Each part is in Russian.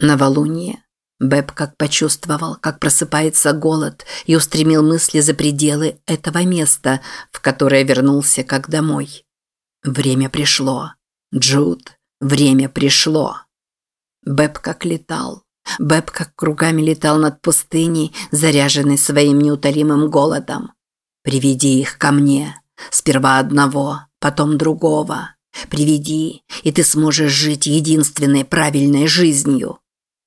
Новолуние. Бэб как почувствовал, как просыпается голод и устремил мысли за пределы этого места, в которое вернулся как домой. Время пришло. Джуд, время пришло. Бэб как летал. Бэб как кругами летал над пустыней, заряженный своим неутолимым голодом. «Приведи их ко мне. Сперва одного, потом другого. Приведи, и ты сможешь жить единственной правильной жизнью».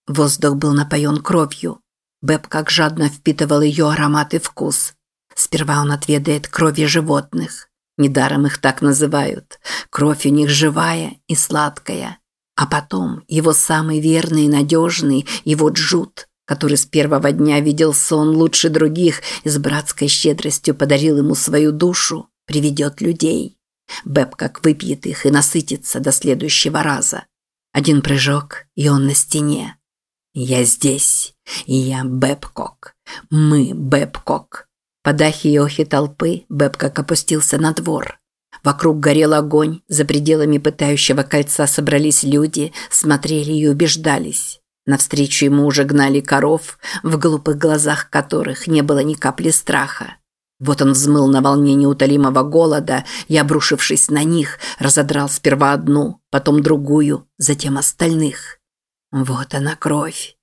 Воздух был напоен кровью. Бэб как жадно впитывал ее аромат и вкус. Сперва он отведает крови животных. Недаром их так называют. Кровь у них живая и сладкая. А потом его самый верный и надежный, его Джуд, который с первого дня видел сон лучше других и с братской щедростью подарил ему свою душу, приведет людей. Бэбкок выпьет их и насытится до следующего раза. Один прыжок, и он на стене. «Я здесь, я Бэбкок. Мы Бэбкок». Под ахи и охи толпы Бэбкок опустился на двор. Вокруг горел огонь, за пределами пылающего кольца собрались люди, смотрели и убеждались. Навстречу ему уже гнали коров, в глупых глазах которых не было ни капли страха. Вот он взмыл на волне неутолимого голода и, обрушившись на них, разодрал сперва одну, потом другую, затем остальных. Вот она кровь.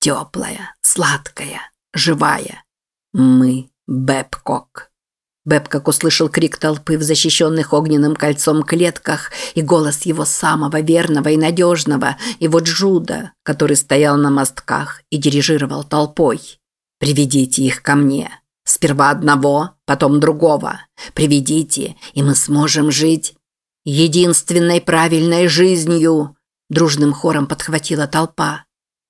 Теплая, сладкая, живая. Мы Бэбкок. Бэбкок услышал крик толпы в защищенных огненным кольцом клетках и голос его самого верного и надежного, его Джуда, который стоял на мостках и дирижировал толпой. «Приведите их ко мне. Сперва одного, потом другого. Приведите, и мы сможем жить единственной правильной жизнью», Дружным хором подхватила толпа.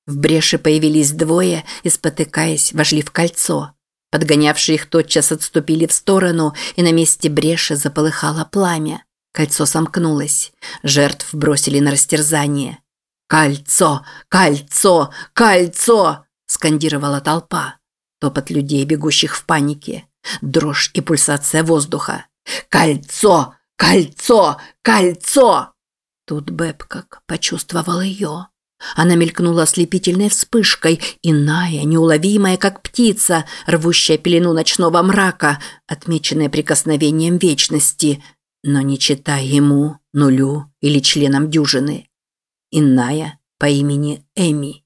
В бреше появились двое и, спотыкаясь, вошли в кольцо. Подгонявшие их тотчас отступили в сторону, и на месте бреши заполыхало пламя. Кольцо сомкнулось. Жертв бросили на растерзание. «Кольцо! Кольцо! Кольцо!» – скандировала толпа. Топот людей, бегущих в панике. Дрожь и пульсация воздуха. «Кольцо! Кольцо! Кольцо!» Тут Бэб как почувствовал ее. Она мелькнула ослепительной вспышкой, иная, неуловимая, как птица, рвущая пелену ночного мрака, отмеченная прикосновением вечности, но не читая ему, нулю или членам дюжины. Иная по имени Эми.